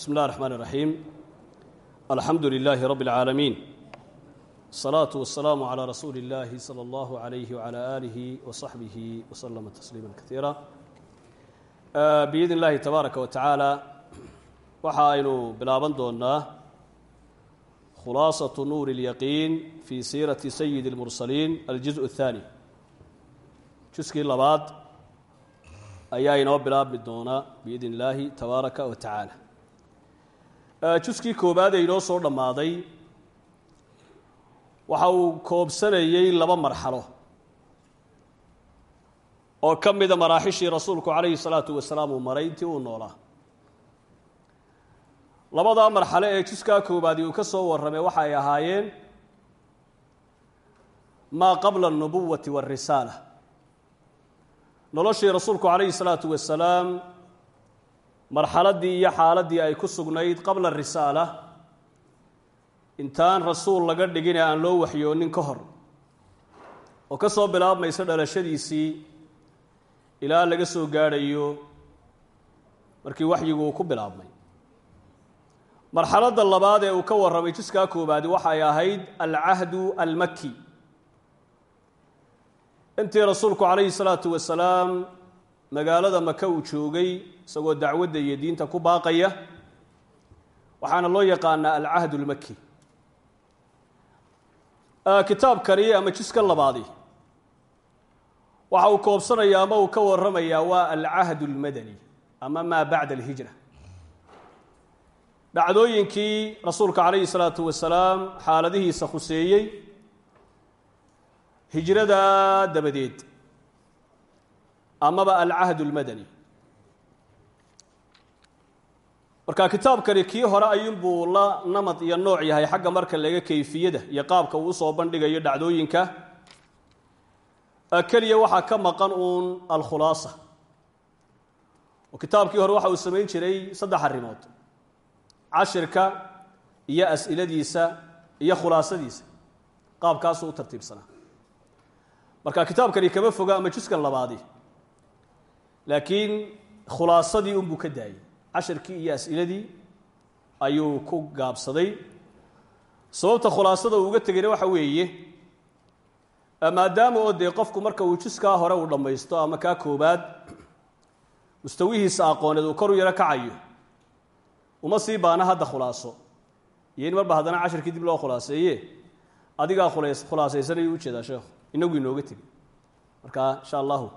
bismi اllah الرحmn الرaحيim alxamdu لilaahi rab العaalamiin الصlaaةu والsalaamu عlى rasuuli اllahi slى اllah عalayh وعlى آlih وصaxbih وslma تsliima kaiira biidn اllahi tabaaraka wa tacaala waxa aynu bilaaban doonaa khulaasaة nuur الyaqiin fi siirati sayid الmursaliin aljuزء الثaanي juskii labaad ayaa inoo bilaabmi doonaa biidn illaahi tabaaraka wa tacaala juskii koowaad ee inoo soo dhammaaday waxa uu koobsanayey laba marxalo. Oo ka mida maraaxishii rasuulku calayhi salaatu wasalaam uu maray intii uu noolaa labadaa marxalo ee juskaa koowaadi uu ka soo warramay waxa ay ahaayeen maa qabla alnubuwati waاlrisaala noloshii rasuulku calayhi salaatu wasalaam marxaladdii iyo xaaladdii ay ku sugnayd qabla risaala intaan rasuul laga dhigine aan loo waxyoonin ka hor. Oo ka soo bilaabmaysa dhalashadiisii ilaa laga soo gaadhayo markii waxyigu uu ku bilaabmay. Marxaladda labaad ee uu ka warramay juskaa koobaadi waxay ahayd alcahdu almaki intii rasuulku calayhi salaatu wasalaam magaalada maka uu joogay isagoo dacwadda iyo diinta ku baaqaya waxaana loo yaqaanaa alcahd اlmaki kitaabkani ama jiska labaadi. Waxa uu koobsanaya ama uu ka warramayaa waa alcahd اlmadani ama maa bacda alhijra. Dhacdooyinkii rasuulka calayhi salaatu wasalaam xaaladihiisa khuseeyey hijrada dabadeed amaba alcahd اlmadani marka kitaabkani kii hore ayuunbuu la namad iyo nooc yahay xagga marka laga kayfiyada iyo qaabka uu u soo bandhigayo dhacdooyinka. Keliya waxaa ka maqan uun alkhulaasa. Oo kitaabkii hore waxa uu samayn jiray saddex arrimood. Cashirka iyo as'iladiisa iyo khulaasadiisa. Qaabkaasuu u tartiibsanaa. Marka kitaabkani kama foga ama juskan labaadi laakiin khulaasadii unbuu ka daayey. Cashirkii iyo as'iladii ayuu ku gaabsaday. Sababta khulaasada uu uga tegayna waxa weeye maadaama oo dee qofku marka uu juskaa hore uu dhammaysto ama kaa koobaad mustawihiisa aqooneed uu kor u yaro kacayo uma sii baana hadda khulaaso. Iyo in marba haddana cashirkii dib loo khulaaseeye adigaa khulaasaysanayuu u jeedaa sheekhu inagu inooga tegay marka insha allahu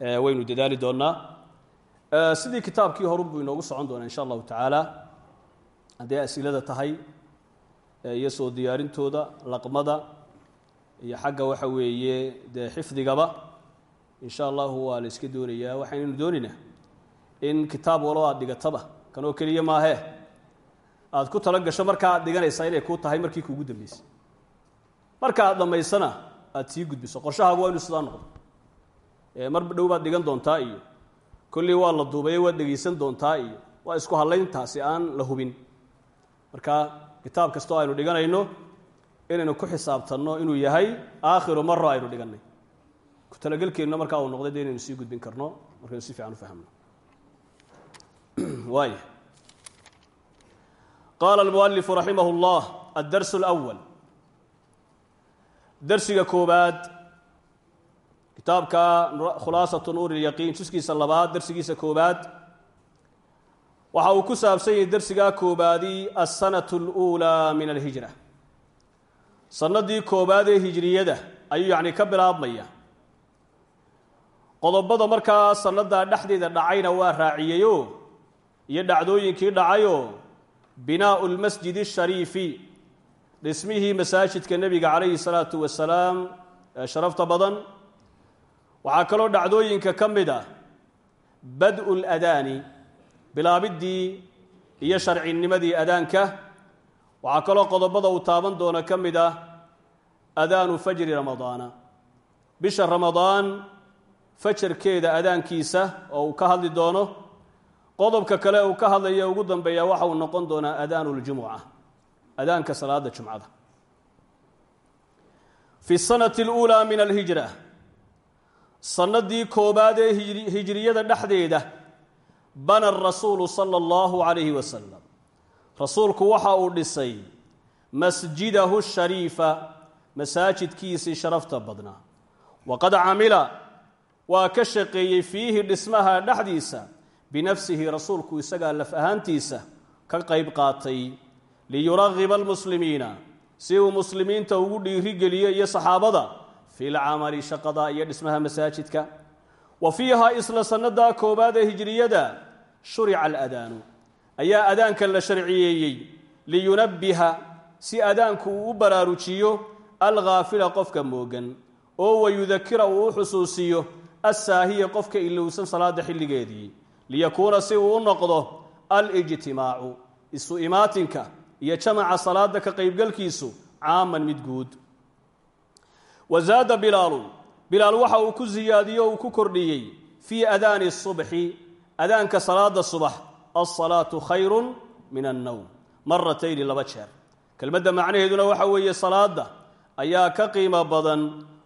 waynu dadaali doonaa sidii kitaabkii horunbuu inoogu socon doonaa insha allahu tacaala. Hadday asilada tahay iyo soo diyaarintooda laqmada iyo xagga waxa weeye dee xifdigaba insha allahu waa la iska doonayaa. Waxaynaynu doonaynaa in kitaab walo aad dhigataba kanoo keliya maahee aad ku tala gasho markaa aad dhiganaysaa inay kuu tahay markii kuugu dambeysay marka aad dhammaysana aada sii gudbiso. Qorshahaagu waa inu sidaa noqdo mar dhow baad dhigan doontaa iyo kolley waa la duubaye waad dhegaysan doontaa iyo waa isku hadlayntaasi aan la hubin marka kitaab kastoo aynu dhiganayno inaynu ku xisaabtanno inuu yahay aakhiru maro aynu dhigannay ku talagelkeenna markaa uu noqday de inaynu sii gudbin karno markaynu si fiican u fahmno waaya qaala almualifu raximah اllah addars اlأwal darsiga koobaad kitaabka khulaasatu nuur ilyaqiin juskiisa labaad darsigiisa koobaad waxa uu ku saabsan yahay darsigaa koobaadi alsanatu اluulaa min alhijra. Sanadii koobaad ee hijriyada ayuu yacni ka bilaabmaya. Qodobada markaa sannadaa dhexdeeda dhacayna waa raaciyeyoo iyo dhacdooyinkii dhacayoo binaau lmasjid ashariifi dhismihii masaajidka nebiga calayhi salaatu wasalaam ee sharafta badan waxaa kaloo dhacdooyinka ka mid ah bad-u ladaani bilaabiddii iyo sharcinimadii adaanka. Waxaa kaloo qodobada uu taaban doona ka mid ah adaanu fajri ramadaana. Bisha ramadaan fajarkeeda adaankiisa oo uu ka hadli doono qodobka kale uu ka hadlaya ugu dambeeya waxa uu noqon doonaa adaanu ljumuca adaanka salaada jumcada. Fi sanati اluulaa min alhijra sannadii koobaad ee hijriyada dhexdeeda bana rasuulu sala allahu calayhi wasalam rasuulku waxa uu dhisay masjidahu shariifa masaajidkiisii sharafta badnaa waqad camila waa ka shaqeeyey fiihi dhismaha dhexdiisa binafsihi rasuulku isagaa laf ahaantiisa ka qayb qaatay liyuragiba almuslimiina si uu muslimiinta ugu dhiirigeliyo iyo saxaabada fi lcamali shaqada iyo dhismaha masaajidka wa fiiha isla sannadaa koowaad ee hijriyada shurica aladaanu ayaa adaanka la sharciyeeyey liyunabbiha si adaanku uu u baraarujiyo alghaafila qofka moogan oo wayudakira uu u xusuusiyo assaahiya qofka ilowsan salaada xilligeedii liyakuuna si uu u noqdo alijtimaacu isu imaatinka iyo jamaca salaada ka qaybgalkiisu caaman mid guud wa zaada bilaalun bilaal waxa uu ku siyaadiyo uu ku kordhiyey fii adaani subxi adaanka salaada subax alsalaatu khayrun min annowm maratayni laba jeer. Kelmadda macnaheeduna waxa weeye salaada ayaa ka qiimo badan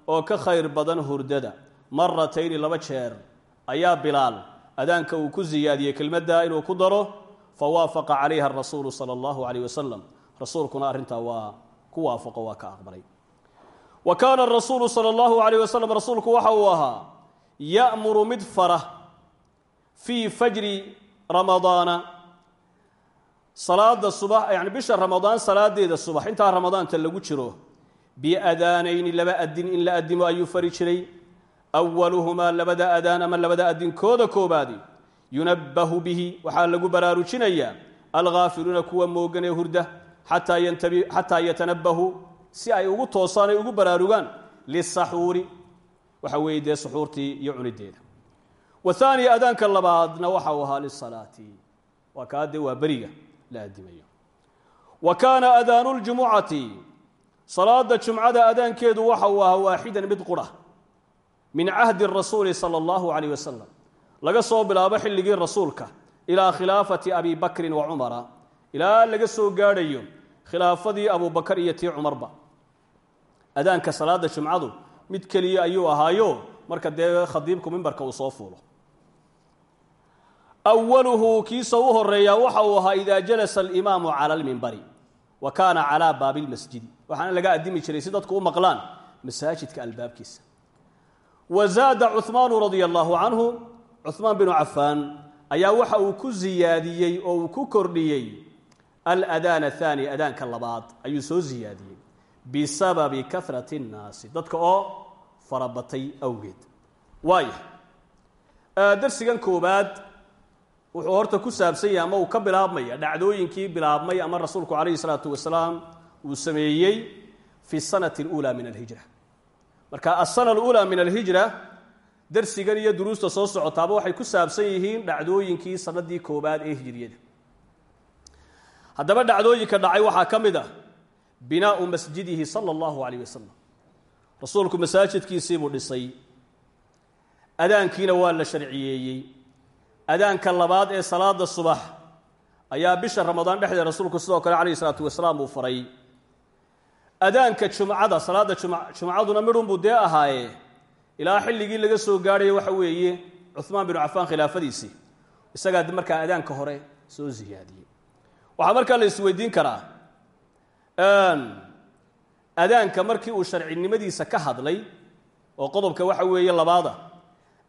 oo ka khayr badan hurdada. Maratayni laba jeer ayaa bilaal adaanka uu ku siyaadiyey kelmadda inuu ku daro fawaafaqa calayha arasuulu sala allahu calayh wasalam rasuulkuna arrintaa waa ku waafaqo waa ka aqbalay wa kaana arasuulu sala allahu calayh wasalam rasuulku waxa uu ahaa ya'muru mid fara fii fajri ramadaana salaada subax yani bisha ramadaan salaadeeda subax intaa ramadaanta lagu jiro biadaanayni laba adin in la adimo ayuu fari jiray awaluhumaa labada adaan ama labada adinkooda koobaadi yunabbahu bihi waxaa lagu baraarujinayaa alghaafiluuna kuwa moogan ee hurda xataa yatanabbahu si ay ugu toosaan ay ugu baraarugaan lisaxuuri. Waxa weeye dee iyo cunideeda. Wathaaniya adaanka labaadna waxa uu ahaa lisalaati. Waa kaa dee waa beriga la adimayo. Wa kaana adaanu ljumucati. Salaada jumcada adaankeedu waxa uu ahaa waaxidan mid qura min cahdi rasuuli sala allahu calayh wasalam laga soo bilaabo xilligii rasuulka ilaa khilaafati abi bakrin wa cumara. Ilaa laga soo gaadhayo khilaafadii abubakar iyo tii cumarba. Adaanka salaada jumcadu mid keliya ayuu ahaayo marka dee khadiibku mimbarka uu soo fuulo. Awaluhu kiisa u horeeyaa waxa uu ahaa idaa jalasa alimaamu cala almimbari wa kaana calaa baabi lmasjidi waxaana laga adimi jiray si dadku u maqlaan masaajidka albaabkiisa. Wa zaada cuhmaanu radia allahu canhu cuhmaan binu cafaan ayaa waxa uu ku siyaadiyey oo uu ku kordhiyey aladaan athani adaanka labaad ayuu soo ziyaadiyey bisababi karati اnnaasi dadka oo farabatay awgeed waaya darsigan koobaad wuxuu horta ku saabsan yahay ama uu ka bilaabmaya dhacdooyinkii bilaabmay ama rasuulku calayhi salaatu wasalaam uu sameeyey fi sanati اlula min alhijra marka asana alula min alhijra darsigan iyo duruusta soo socotaaba waxay ku saabsan yihiin dhacdooyinkii sanadii koobaad ee hijiriyada haddaba dhacdooyinka dhacay waxaa ka mid ah binaau masjidihi sala allahu calayh wasalam rasuulku masaajidkiisiibuu dhisay. Adaankiina waa la sharciyeeyey. Adaanka labaad ee salaada subax ayaa bisha ramadaan dhexdeed rasuulku sidoo kale calayhi salaatu wasalaam uu faray. Adaanka jumcada salaada jumcaduna midhunbuu dee ahaaye? Ilaa xilligii laga soo gaadhayo waxa weeye cuhmaan binu cafaan khilaafadiisii. Isagaa markaa adaanka hore soo siyaadiyey waxaa markaa la isweydiin karaa adaanka markii uu sharcinimadiisa ka hadlay oo qodobka waxa weeye labaada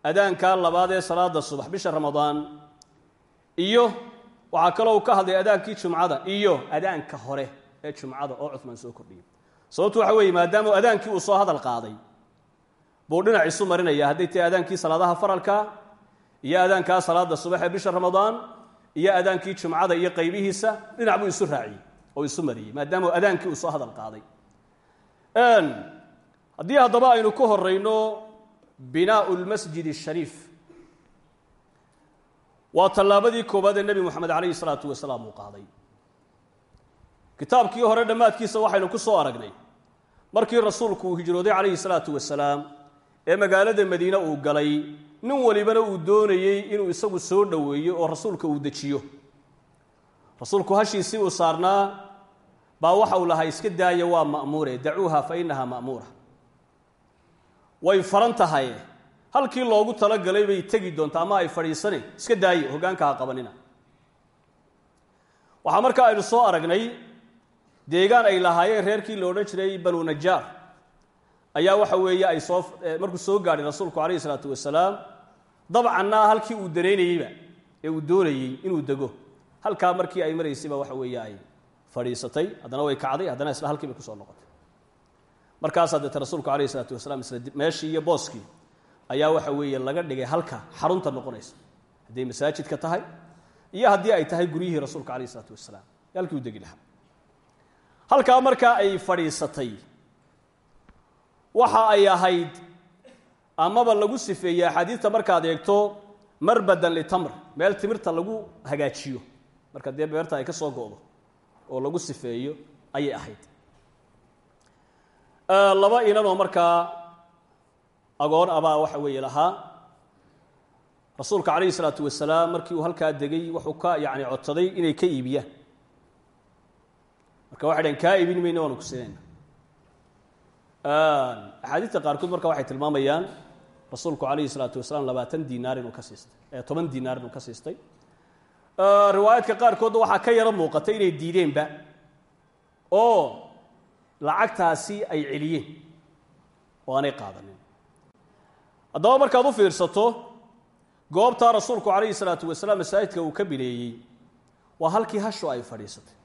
adaankaa labaad ee salaada subax bisha ramadaan iyo waxaa kaloo uu ka hadlay adaankii jumcada iyo adaanka hore ee jumcada oo cuhmaan soo kordhiyey. Sababtu waxa weeye maadaama adaankii uu soo hadal qaaday buu dhinac isu marinaya hadday tahay adaankii salaadaha faralka iyo adaankaa salaada subax ee bisha ramadaan iyo adaankii jumcada iyo qaybihiisa dhinac buu isu raaciyey oo isu mariyey maadaama adaankii uu soo hadal qaaday. Haddii haddaba aynu ku horeyno binaau lmasjid ashariif waa tallaabadii koowaad ee nebi moxamed calayhi salaatu wasalaam uu qaaday. Kitaabkii hore dhammaadkiisa waxaynu ku soo aragnay. Markii rasuulku uu hijrooday calayhi salaatu wasalaam ee magaalada madiine uu galay nin walibana uu doonayey inuu isagu soo dhoweeyo oo rasuulka uu dejiyo. Rasuulku hashiisii uu saarnaa baa waxa uu lahaa iska daaya waa ma'muure dacuuha fa innahaa ma'muura. Way faran tahay. Halkii loogu talagalay bay tegi doontaa ama ay fadhiisane? Iska daaye hoggaanka ha qabanina. Waxaa markaa aynu soo aragnay deegaan ay lahaayeen reerkii la odhan jiray banu najaar ayaa waxa weeye ay soo markuu soo gaadhay rasuulku calayhi isalaatu wasalaam dabcanna halkii uu danaynayeyba ee uu doonayey inuu dego. Halkaa markii ay maraysayba waxa weeye ay fadhiisatay haddana way kacday haddana isla halkii ku soo noqotay. Markaasaa deete rasuulku calayhi isalaatu wasalaam isla meeshii iyo booskii ayaa waxa weeye laga dhigay halka xarunta noqonaysa. Hadday masaajidka tahay iyo haddii ay tahay guryihii rasuulka calayhi isalaatu wasalaam. Halkii u degi lahaa. Halkaa markaa ay fadhiisatay waxa ay ahayd amaba lagu sifeeyey axaadiidta markaad eegto marbadan litamr meel timirta lagu hagaajiyo. Marka dee beerta ay ka soo go'do oo lagu sifeeyo ayay ahayd. Laba inanoo markaa agoon abaa waxa weeye lahaa. Rasuulka calayhi isalaatu wasalaam markii uu halkaa degay wuxuu ka yani codsaday inay ka iibiyaan. Marka waxay dhaheen kaa iibin mayna waanu ku siinayna axaadiista qaarkood marka waxay tilmaamayaan rasuulku calayhi salaatu wasalaam labaatan dinaar inuu ka siistay toban dinaar inuu ka siistay. Riwaayaadka qaarkoodna waxaa ka yaro muuqatay inay diideenba oo lacagtaasi ay celiyeen oo aanay qaadanin. Haddaba markaad u fiirsato goobtaa rasuulku calayhi salaatu wasalaam masaajidka uu ka bineeyey waa halkii hashu ay fadhiisatay.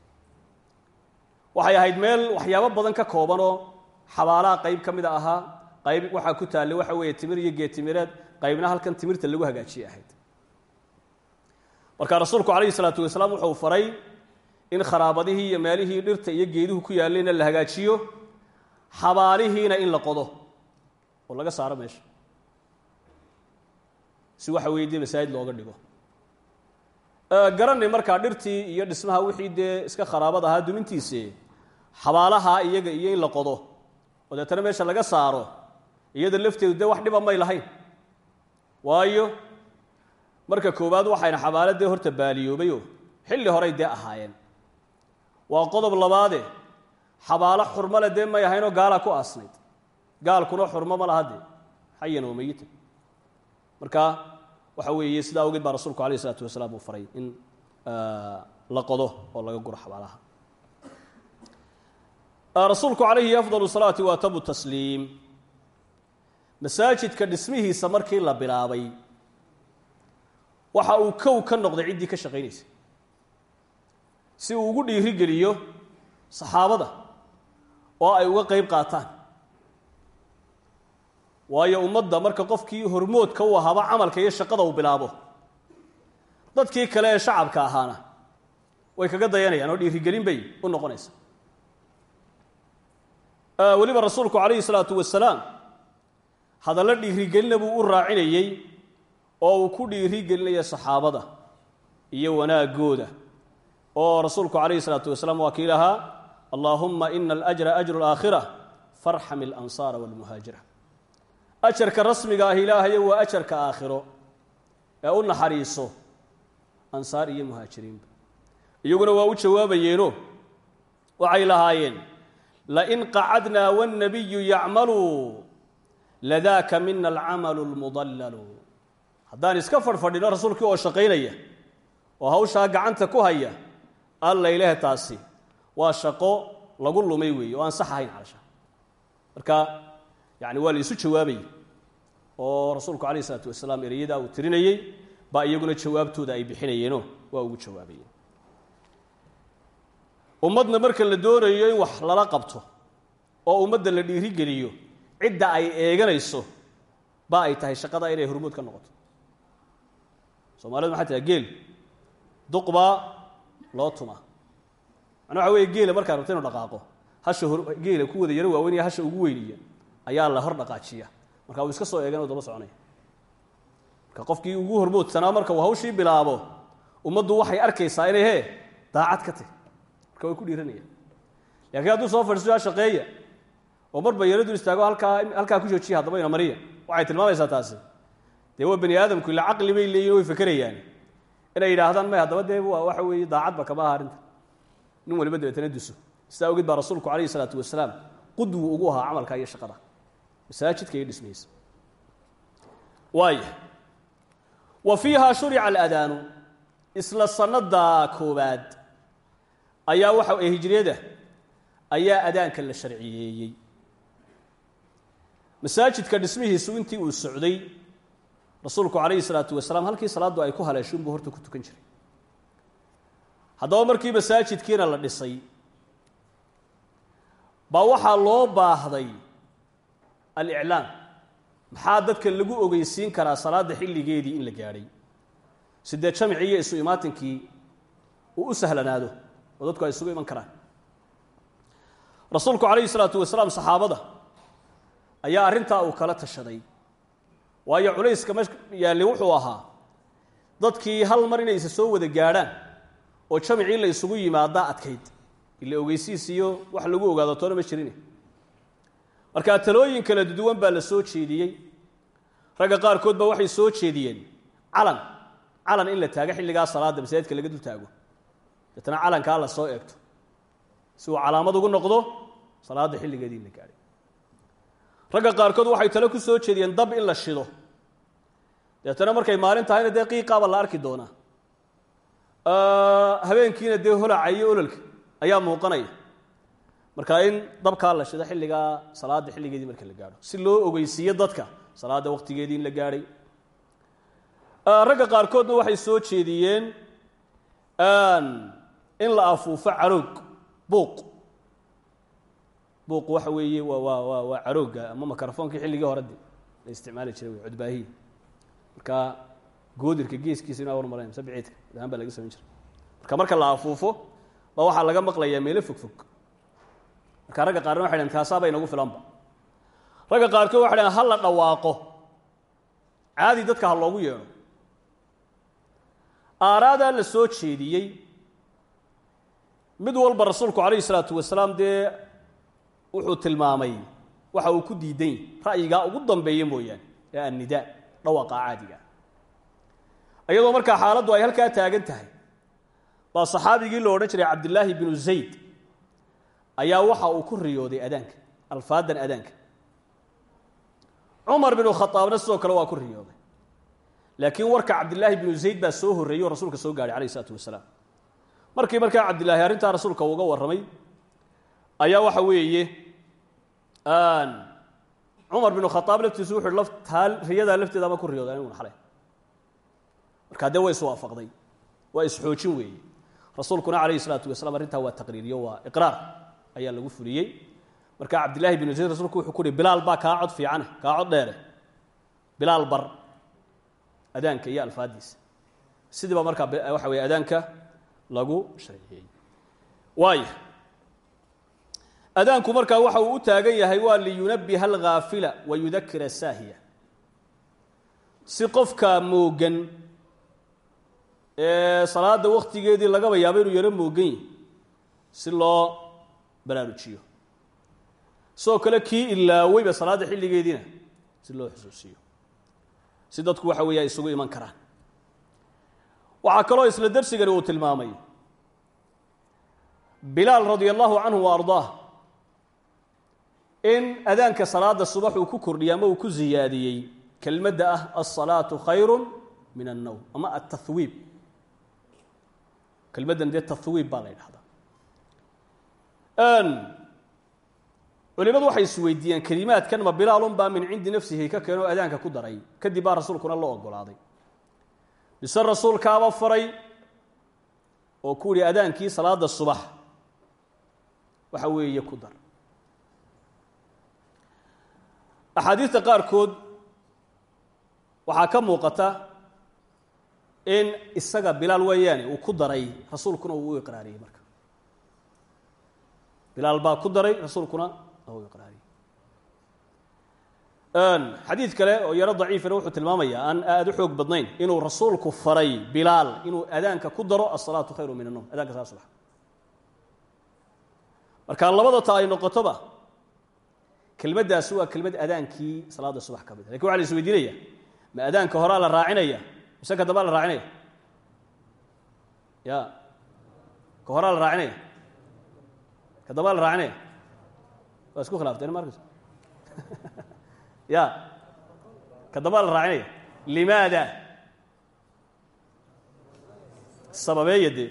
Waxay ahayd meel waxyaabo badan ka koobanoo xabaalaha qayb ka mida ahaa qayb waxaa ku taallay waxa weeye timir iyo geetimireed qaybna halkan timirta lagu hagaajiyay ahayd. Marka rasuulku calayhi salaatu wasalaam wuxuu faray in kharaabadihii iyo meelihii dhirta iyo geeduhu ku yaallayna la hagaajiyo xabaalihiina in la qodo. Oo laga saaro meesha. Si waxa weeye dee masaajid looga dhigo. Garanay markaa dhirtii iyo dhismaha wixii dee iska kharaabad ahaa dumintiise xabaalaha iyaga iyo in la qodo oo deetana meesha laga saaro iyada lafteedu dee wax dhiba may lahayn. Waayo marka koowaad waxayna xabaalo dee horta baaliyoobayoo xilli horay dee ahaayeen. Waa qodob labaade xabaalo xurmale dee may ahaynoo gaalaa ku aasnayd. Gaalkuna xurmo ma laha dee xayan oo mayitan marka waxa weeye sidaa awgeed baa rasuulku alayh isalaatu wasalaam uu faray in la qodo oo laga guro xabaalaha rasuulku calayhi afdal salaati wa atamu tasliim. Masaajidka dhismihiisa markii la bilaabay waxa uu kow ka noqday ciddii ka shaqaynaysa. Si uu ugu dhiiri geliyo saxaabada oo ay uga qeyb qaataan. Waayo ummadda marka qofkii hormoodka u ahaaba camalka iyo shaqada uu bilaabo dadkii kale ee shacabka ahaana way kaga dayanayaan oo dhiirigelin bay u noqonaysa weliba rasuulku calayhi salaatu wasalaam hadallo dhiirigelina buu u raacinayey oo uu ku dhiirigelinaya saxaabada iyo wanaagooda. Oo rasuulku calayhi salaatu wasalaam waa kii lahaa allaahumma ina alajra ajru alaakhira farxam alansaara walmuhaajira ajarka rasmiga ah ilaahayo waa ajarka aakhiro ee u naxariiso ansaar iyo muhaajiriinba iyaguna waa u jawaabayeeno waxay lahaayeen lain qacadnaa wاnnabiyu yacmalu ladaaka mina alcamalu اlmudallalu haddaan iska fadhfadhino rasuulkii oo shaqaynaya oo hawshaa gacanta ku haya alla ilaahe taasi waa shaqo lagu lumay weeye oo aan sax ahayn calasha marka yani waa la isu jawaabayey oo rasuulku alayh isalaatu wasalaam ereyadaa uu tirinayey baa iyaguna jawaabtooda ay bixinayeenoo waa ugu jawaabayeen ummadna marka la doonayo in wax lala qabto oo ummadda la dhiirigeliyo cidda ay eeganayso ba ay tahay shaqada inay hormood ka noqoto. Soomaalida maxay tahay? Geel. Duqbaa loo tumaa. Macnaa waxa weeye geela markaa rabta inu dhaqaaqo. Hasha geela ku wada yaro waaweynaya hasha ugu weyniya ayaa la hor dhaqaajiya marka uu iska soo eegan o daba soconaya. Marka qofkii ugu hormoodsanaa marka uu hawshii bilaabo ummaddu waxay arkaysaa inay he daacad ka tahy marka ku dhiiranayaan lakiin hadduu soo fadhiisto shaqeeya oo marba yaradu istaago halkaa halkaa ku joojiya haddaba ina mariya. Waxay tilmaamaysaa taasi. Dee waa bani aadamku ila caqli bay leeyihiin way fekerayaan inay yidhaahdaan may haddaba dee waxa weeye daacadba kama aha arrinta. Nin waliba dabeetana duso. Sidaa awgeed baa rasuulku calayhi isalaatu wasalaam qudwu ugu ahaa camalka iyo shaqada. Masaajidka iyo dhismihiisa waaya wa fiiha shurica aladaanu isla sannadaa koowaad ayaa waxa ee hijriyada ayaa adaanka la sharciyeeyey. Masaajidka dhismihiisu intii uu socday rasuulku calayhi salaatu wasalaam halkii salaaddu ay ku haleesho unbuu horta ku tukan jiray. Haddaba markii masaajidkiina la dhisay baa waxaa loo baahday aliclaam. Maxaa dadka lagu ogeysiin karaa salaadda xilligeedii in la gaadhay? Sidee jamcii iyo isu imaatinkii uu u sahlanaado oo dadku ay isugu iman karaan. Rasuulku calayhi salaatu wasalaam saxaabada ayaa arrintaa uu kala tashaday. Waayo culayska ma yaalli wuxuu ahaa dadkii hal mar inay soo wada gaadhaan oo jamcii la isugu yimaadaa adkayd. Ila ogeysiis iyo wax lagu ogaado toona ma jirine. Markaa talooyin kala duwan baa la soo jeediyey. Ragga qaarkood baa waxay soo jeediyeen calan calan in la taago xilligaa salaadda masaajidka laga dul taago deetna calankaa la soo eegto. Si uu calaamad ugu noqdo salaadda xilligeedii la gaadhay. Ragga qaarkood waxay tale ku soo jeediyeen dab in la shido. Deetana markay maalin tahayna dee qiiqaaba la arki doonaa. Habeenkiina dee holaca iyo ololka ayaa muuqanaya. Marka in dabkaa la shido xilligaa salaadda xilligeedii marka la gaadho. Si loo ogeysiiyo dadka salaadda waqtigeedii in la gaadhay. Ragga qaarkoodna waxay soo jeediyeen in la afuufo caroog buuq. Buuq waxa weeye waa waa carooga ama microfonkii xilligii hore de la isticmaali jiray cudbaahiya marka goodirka geeskiisa ina hormarayn mise biciidka dahaan baa laga samayn jiray. Marka marka la afuufo baa waxaa laga maqlayaa meelo fog fog. Marka ragga qaarna waxay dhahn kaasaaba inagu filanba ragga qaarkood waxay dhahen ha la dhawaaqo. Caadi dadka ha loogu yeedho aaraadaa la soo jeediyey mid walba rasuulku calayhi salaatu wasalaam dee wuxuu tilmaamay waxa uu ku diidan yahy ra'yigaa ugu dambeeya mooyaane ee annidaa dhawaaqa caadiga. Iyadoo markaa xaaladdu ay halkaa taagan tahay baa saxaabigii lo odhan jiray cabdillaahi binu zayd ayaa waxa uu ku riyooday adaanka alfaadan adaanka cumar binu khaaabna sidoo kale waa ku riyooday. Laakiin warka cabdillaahi binu zayd baa soo horreeyey oo rasuulka soo gaadhay alayh isalaatu wasalaam markii markaa cabdillaahi arrintaa rasuulka uga warramay ayaa waxa weeye cumar binu khaaab laftiisu wuxu uhi taa riyadaa lafteeda ku riyooda aniguna xalay markaa dee way iswaafaqday waa isxoojin weeye. Rasuulkuna calayhi isalaatu wasalaam arrintaa waa taqriiriyo waa iqraar ayaa lagu fuliyey. Marka cabdillahi binu zayd rasuulku wuxuu ku uhi bilaal baa kaa cod fiicane kaa cod dheere. Bilaal bar adaanka iyo alfaadiisa sidii baa markaa waxa weye adaanka lagu sharciyey waaya adaanku markaa waxa uu u taagan yahay waa liyunabiha alghaafila wa yudakira saahiya si qofka moogan ee salaada waktigeedii lagaba yaabo inuu yaro moogan yahi si loo baraarujiyo. Sidoo kale kii ilaaweyba salaadda xilligeediina si loo xusuusiyo. Si dadku waxa weeye ay isugu iman karaan. Waxaa kaloo isla darsigani uu tilmaamay bilaal radia allahu canhu wa ardaah. In adaanka salaada subax uu ku kordhiyey ama uu ku ziyaadiyey kelmadda ah alsalaatu khayru min annowm ama altahwiib kelmaddan dee tahwiib baa la ydhahdaa culimadu waxay isweydiiyeen kelimaadkan ma bilaalun baa min cindi nafsihi ka keenoo adaanka ku daray. Kadib baa rasuulkuna loo ogolaaday. Mise rasuulkaaba faray oo ku yihi adaankii salaada subax waxa weeye ku dar. Axaadiista qaarkood waxaa ka muuqata in isaga bilaal weeyaane uu ku daray rasuulkuna uu u iqraariyey marka. Bilaal baa ku daray rasuulkuna u iqraariyey. Xadiid kale oo yaro daciifina wuxuu tilmaamayaa aan aada u xoog badnayn inuu rasuulku faray bilaal inuu adaanka ku daro asalaatu khayru min annowm adaanka saa subax marka labada ta ay noqotoba kelmaddaasi waa kelmad adaankii salaada subax ka mid laakiin waxa la is weydiinaya ma adaanka horaa la raacinaya? Mise ka dambaa la raacinaya? Ya. Ka horaa la raacinaya? Ka dambaa la raacinaya? Waa isku khilafteen markas ya. Ka dambaa la raacinaya? Limaada? Sababeeya dee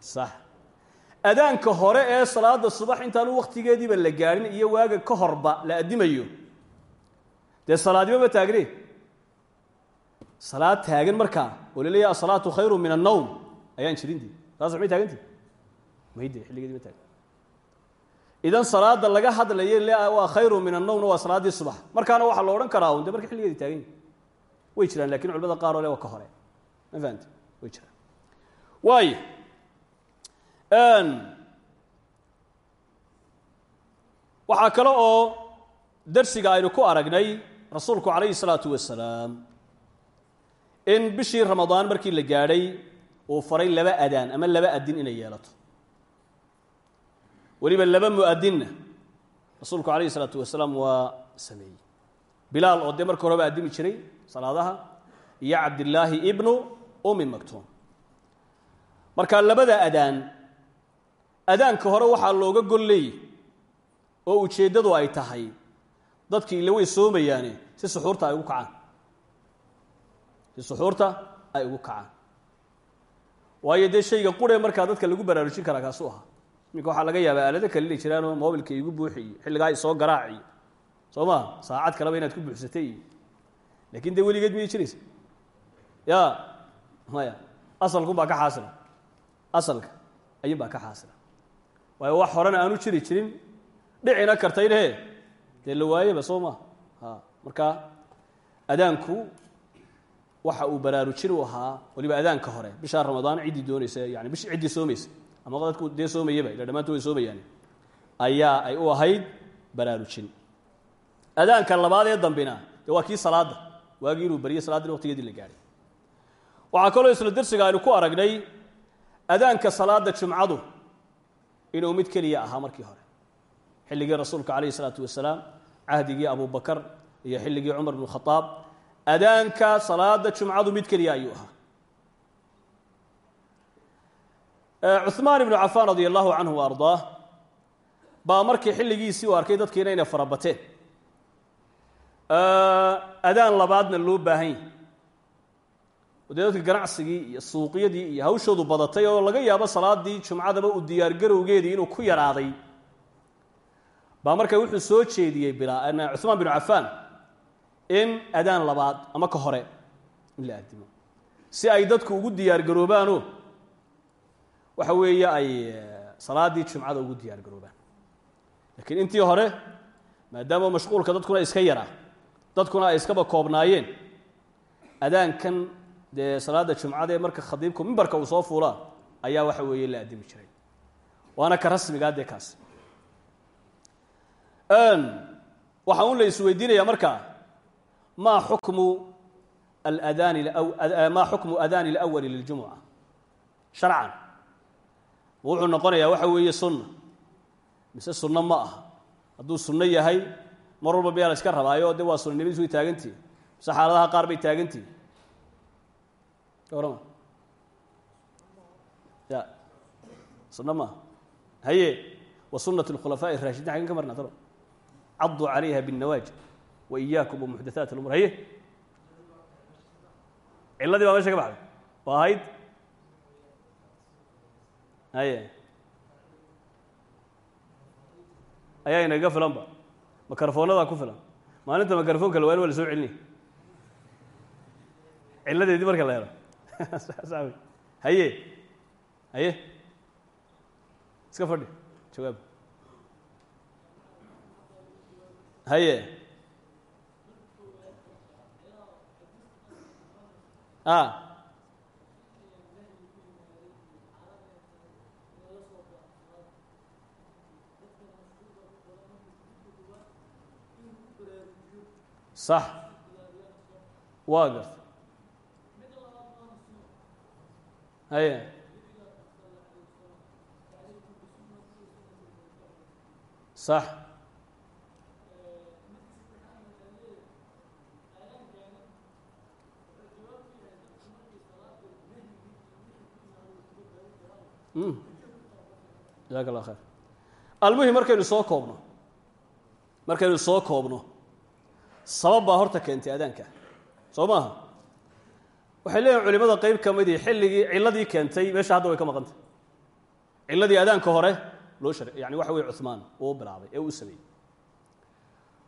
sax adaanka hore ee salaada subax intaanu waktigeediiba la gaadhin iyo waaga ka horba la addimayo. Dee salaadimaba taagne salaad taagan markaa oo la leeyahay asalaatu khayru min annawm. Ayaan jirindii saas may taaganti? Mayde xilligeedi ma taagan idan salaada laga hadlayo le waa khayru min annawmna waa salaaddii subax. Markaana waxaa la odhan karaa un de marka xilligeedi taagan way jiraan laakiin culamada qaar oo le waa ka hore. Ma fahamti way jiraan. Waayo waxaa kale oo darsiga aynu ku aragnay rasuulku calayhi salaatu wasalaam in bishii ramadaan markii la gaadhay uu faray laba adaan ama laba adin inay yeelato. Weliba laba muadinna rasuulku calayhi salaatu wasalaam waa sameeyey. Bilaal oo dee marka horeba addimi jiray salaadaha iyo cabdillaahi ibnu umi maktuum. Marka labada adaan adaanka hore waxaa looga gol leeyay oo ujeeddadu ay tahay dadki ille way soomayaane si suxuurta ay ugu kacaan. Si suxuurta ay ugu kacaan. Waayo dee shayga quree markaa dadka lagu baraarujin karaa kaasuu ahaa. Iminka waxaa laga yaabaa aalado kale inay jiraanoo mobilka igu buuxi iyo xilligaa isoo garaaci. Iyo soo ma saacad kaleba inaad ku buuxsatay. Iyo laakiin dee weligeed miyay jiraysa ya maya asalkun baa ka xaasila. Asalka ayun baa ka xaasila waayo wax horena aanu jiri jirin. Dhicina kartaynhe dee la waayeba soo maa marka adaanku waxa uu baraarujin u ahaa waliba adaanka hore. Bishaa ramadaan ciddii doonaysa yani bish ciddii soomaysa. Ama dadku dee soomayaba ila dhamaantood way soomayaan. Ayaa ay u ahayd baraarujin adaanka labaad ee dambina waa kii salaadda. Waagii inuu bariyey saladdina waqtigeedii la gaadhay waxaa kaloo isla dersiga aynu ku aragnay adaanka salaada jumcadu inuu mid keliya ahaa markii hore. Xilligii rasuulka calayhi isalaatu wasalaam cahdigii abubakar iyo xilligii cumar bnu khadaab adaanka salaada jumcadu mid keliya ayuu ahaa. Cuhmaan ibnu cafaan radia allahu canhu wa ardaah baa markii xilligiisii u arkay dadkiina inay farabateen. Adaan labaadna loo baahan dee dadka ganacsigii iyo suuqyadii iyo hawshoodu badatay oo laga yaabo salaadii jumcadaba uu diyaargarowgeedii inuu ku yaraaday. Baa marka wuxuu soo jeediyey cumaan binu cafaan in adaan labaad ama ka hore in la addimo si ay dadku ugu diyaargaroobaano waxa weeye ay salaadii jumcada ugu diyaargaroobaan laakiin intii hore maadaama mashquulka dadkuna iska yaraa dadkuna ay iskaba koobnaayeen adaankan dee salaada jumcada ee marka khadiibku mimbarka uu soo fuulaa ayaa waxa weeye la addimi jiray. Waana ka rasmigaa dee kaas. Waxaa un la isweydiinaya marka ma xukmu aladani ma xukmu adaani اlأwali liljumuca sharcan. Wuxuu noqonayaa waxa weeye sunna. Mise sunno ma aha. Hadduu sunno yahay mar walba la iska rabaayo? De waa sunanimadiisu way taagantihi. Mise qaar bay taagantihi warama ya sunno maaha haye wa sunat اlkhulafaaءi الraashidiin xaggan ka marna talo caduu calayha bالnawaajib wa iyaakum wamuxdathaat اlumur haye ciladii baa mesha ka baxday oo ahayd haye ayaa inaga filanba makarafoonnadaa ku filan maalinta makarafoonka la waan waa la soo celinaya ciladeedii marka la helo haye haye iska fadhi jawaab haye a sax waa haye sax jazaak allah khayr almuhim markaynu soo koobno markaynu soo koobno sabab baa horta keentay adaanka soo maaha waxay leeyihiin culimada qeyb ka midii xilligii ciladii keentay meesha hadda way ka maqantay. Ciladii adaanka hore loo shar yani waxa weye cumaan uu bilaabay ee uu sameeyey.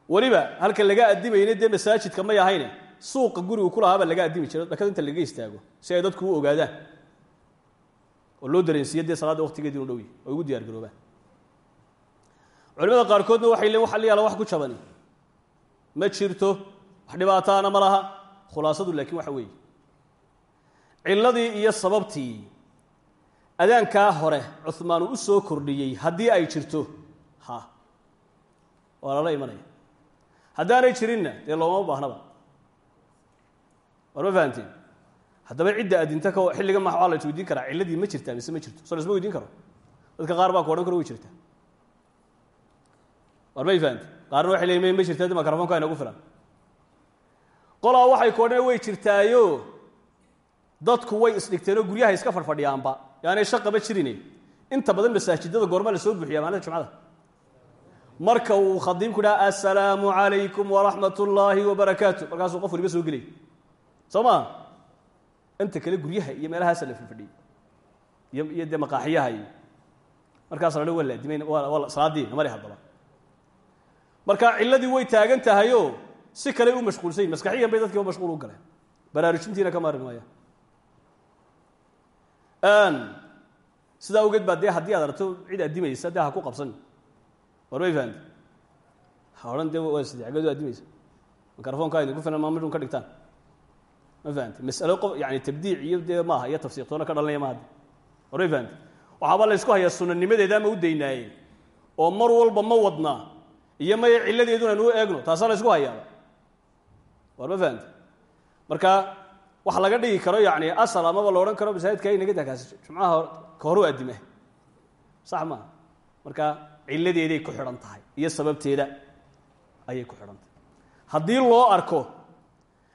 Weliba halka laga adimayna dee masaajidka may ahayne suuqa gurigu ku lahaabaa laga adimi jira dhakada inta laga istaago si ay dadku u ogaadaan. Oo loo dareensiiyo dee salaadda waqtigeedii inu dhow yahy oo ugu diyaar garoobaan. Culimada qaarkoodna waxay leein waxa la wax ku jabani. Ma jirto wax dhibaataana ma laha. Khulaasadu laakiin waxa weeye ciladii iyo sababtii adaankaa hore cumaan uu soo kordhiyey haddii ay jirto ha. Waa lala imanaya. Haddaanay jirinna dee looma baahnaba war ma fahamteen haddaba cidda adinta ka xilligan ma waa la karaa? Ciladii ma jirtaa mise ma jirto? So lasma weydiin karo? Dadka qaar baa ku odhan karo way jirtaa. War may fahamte qaarna waxay ma jirtaa de microfonka inagu filan. Qolaa waxay ku way jirtaayo dadku way isdhigteenoo guryaha iska fadhfadhiyaanba yaanay shaqaba jirine inta badan masaajidada goorma la soo buuxiya maalinta jumcada. Marka uu khadiibku dhaha assalaamu calaykum waraxmat ullaahi wabarakaatu markaasuu qof waliba soo gelay. Soo maa inta kale guryaha iyo meelahaasa la fadhfadhiyey iyo dee maqaaxiyaha iyo. Markaas la waa la adimay waa salaadii namari haddaba. Marka ciladii way taagan tahayoo si kale u mashquulsan maskaxiyan bay dadkiiba mashquul u galeen baraarujintiina ka maari sidaa awgeed baa dee haddii aad aragto cid adimaysa dee ha ku qabsan. War may fahamti ha odhan dee waa side xageed u adimaysa microfonka idinku filan maa midhun ka dhigtaan? Ma fahamti masalo qof yani tabdiic iyo dee maaha iyo tafsiiqtoona ka dhalanaya maaha. War may fahamti waxaaba la ysku hayaa sunanimadeeda ma u daynaaye oo mar walba ma wadnaa iyo maya cilladeeduna nuu eegno taasaa la ysku hayaaba war marka wax laga dhigi karo yani asal amaba la odhan karo masaajidka inaga dakaasi jumcaha ka hore u adima sax maaha marka cilladeeday ku xidhan tahay iyo sababteeda ayay ku xidhan tahay. Haddii loo arko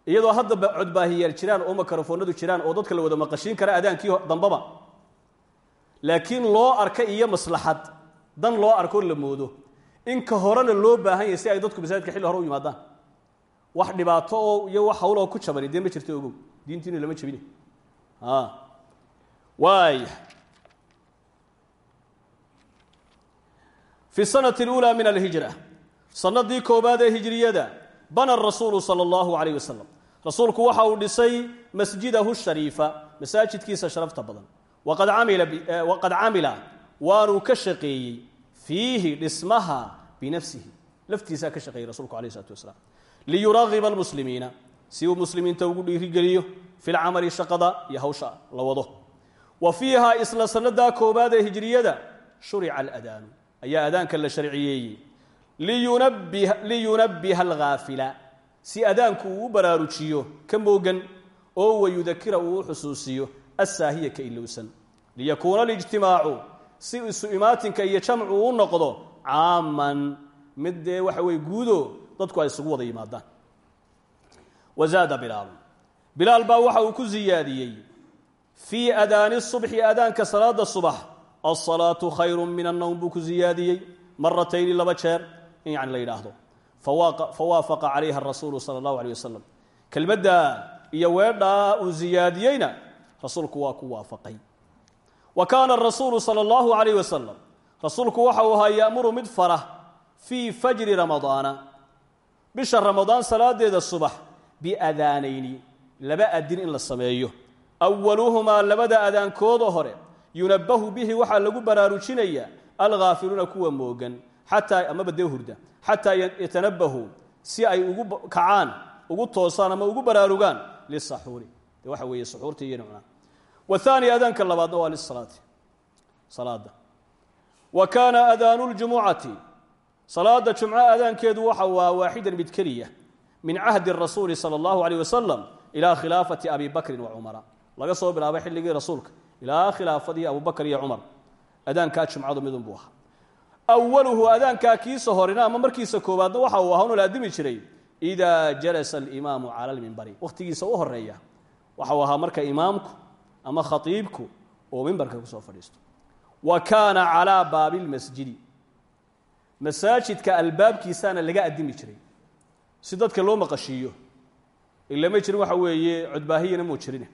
iyadoo hadda codbaahiyaal jiraan oo microfoonadu jiraan oo dadka la wada maqashiin kara adaankii dambaba. Laakiin loo arka iyo maslaxad dan loo arkoo la moodo. In ka horena loo baahan yahay si ay dadku masaajidka xilli hore u yimaadaan. Wax dhibaato oo iyo wax hawloo ku jabani dee ma jirto ogow diintiina lama jabine waaya fi sanati اlأulى min alhijra sanadii koobaad ee hijriyada bana rasuulu salى اllahu alayh wasalam rasuulku waxa uu dhisay masjidahu shariifa masaajidkiisa sharafta badan waqad camila waanuu ka shaqeeyey fiihi dhismaha binafsihi laftiisaa ka shaqeeyey rasulku alayh الsalatu wasalaam liyuragiba almuslimiina si uu muslimiinta ugu dhiirigeliyo fi lcamali shaqada iyo hawsha la wado. Wa fiiha isla sanadaa koobaad ee hijriyada shurica aladaanu ayaa adaanka la sharciyeeyey. Liyunabbiha alghaafila si adaanku uu u baraarujiyo ka moogan oo wayudakira uu u xusuusiyo assaahiya ka ilowsan. Liyakuuna alijtimaacu si isu imaatinka iyo jamcu u noqdo caaman mid dee waxa weye guudo dadku ay isugu wada yimaadaan wazaada bilaalu bilaal baa waxa uu ku ziyaadiyey. Fii adaani subxi adaanka salaada subax alsalaatu khayru min annowm buu ku ziyaadiyey maratayni laba jeer in yani la yidhaahdo. Fawaafaqa calayha rasuulu sala allahu aleyh wasalam kelmaddaa iyo weedhaa uu ziyaadiyeyna rasuulku waa ku waafaqay. Wa kaana rasuulu sala allahu alayh wasalam rasuulku waxa uu ahaa mid fara fii fajri ramadaana. Bisha ramadaan salaadeeda subax biadaanayni laba adin in la sameeyo. Awaluhumaa labada adaankooda hore yunabahu bihi waxaa lagu baraarujinayaa alghaafiluuna kuwa moogan xataa amaba dee hurda xataa yatanabahuu si ay ugu kacaan ugu toosaan ama ugu baraarugaan lisaxuuri de waxa weeye suxuurta iyana cunaan wahaani adaanka labaadna waa lisalaati salaada. Wa kaana adaanu ljumucati salaada jumco adaankeedu waxa waa waaxidan mid keliya min cahdi rasuuli sala allahu aleyh wasalam ilaa khilaafati abi bakrin wa cumara. Laga soo bilaabay xilligii rasuulka ilaa khilaafadii abubakr iyo cumar. Adaankaa jumcadu midun buu ahaa. Awaluhu adaankaa kiisa horena ama markiisa koowaadna waxa uu ahaa unu la adimi jiray idaa jalasa alimaamu cala lmimbari wakhtigiisa u horreeya waxa uu ahaa marka imaamku ama khatiibku uu mimbarka ku soo fadhiisto. Wa kaana calaa baabi lmasjidi masaajidka albaabkiisaana laga adimi jiray si dadka loo maqashiiyo ilama jirin waxa weeye codbaahiyana muu jirin.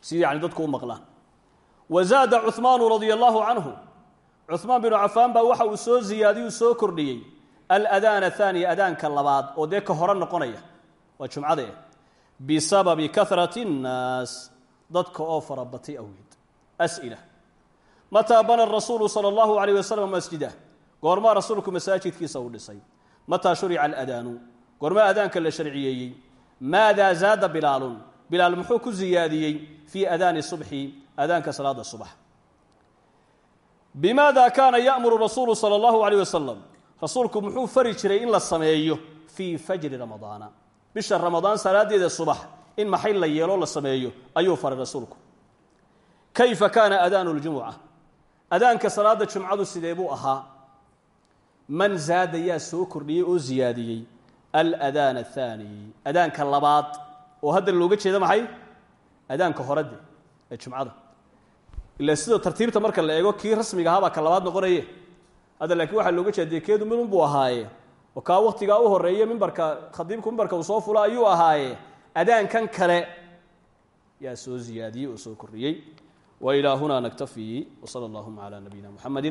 Si yani dadku u maqlaan. Wa zaada cuhmaanu radia allahu canhu cuhmaan binu cafaan baa waxa uu soo ziyaadiyuu soo kordhiyey aladaana ahaaniya adaanka labaad oo dee ka hore noqonaya. Waa jumcade bisababi kahrati اnnaas dadka oo farabatay awgeed. As'ila. Mataa bana rasuulu sala allahu alayh wasalam masjidah goormaa rasuulku masaajidkiisa uu dhisay mataa shurica aladaanu. Goormaa adaanka la sharciyeeyey maadaa zaada bilaalun? Bilaal muxuu ku ziyaadiyey fii adaani subxi adaanka salaada subax. Bimaada kaana ya'muru rasuulu sala allahu alayh wasalam rasuulku muxuu fari jiray in la sameeyo fii fajri ramadaana. Bisha ramadaan salaadeeda subax in maxay la yeeloo la sameeyo ayuu faray rasuulku. Kayfa kaana adaanu ljumuca? Adaanka sidee buu ahaa man zaada yaa soo kordhiyay oo ziyaadiyey? Aladaan athaani adaanka labaad. Oo haddana looga jeeda maxay? Adaanka horede ee jumcada. Ila sidoo tartiibta marka la eego kii rasmiga ahaabaa ka labaad noqonaye hadda laakiin waxaa looga jeeda dee keedu midunbuu ahaaye. Oo kaa waktigaa u horeeye mimbarka khadiibku mimbarka soo fula ayuu ahaaye. Adaankan kale yaa soo ziyaadiyey oo soo kordhiyey. Wailaa hunaa naktafi wasala allahuma calaa nabiyina muxamadi